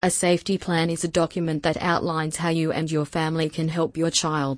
A safety plan is a document that outlines how you and your family can help your child.